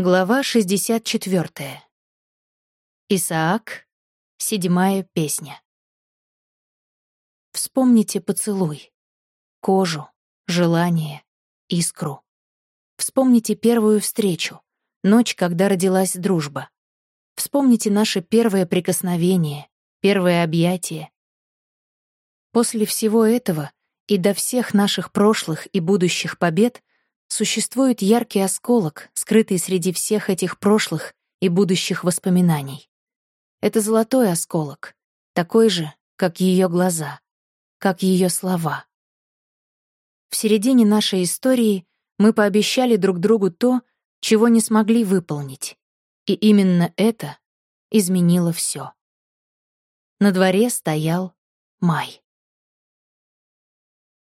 Глава 64. Исаак. Седьмая песня. Вспомните поцелуй, кожу, желание, искру. Вспомните первую встречу, ночь, когда родилась дружба. Вспомните наше первое прикосновение, первое объятие. После всего этого и до всех наших прошлых и будущих побед Существует яркий осколок, скрытый среди всех этих прошлых и будущих воспоминаний. Это золотой осколок, такой же, как ее глаза, как ее слова. В середине нашей истории мы пообещали друг другу то, чего не смогли выполнить. И именно это изменило все. На дворе стоял май.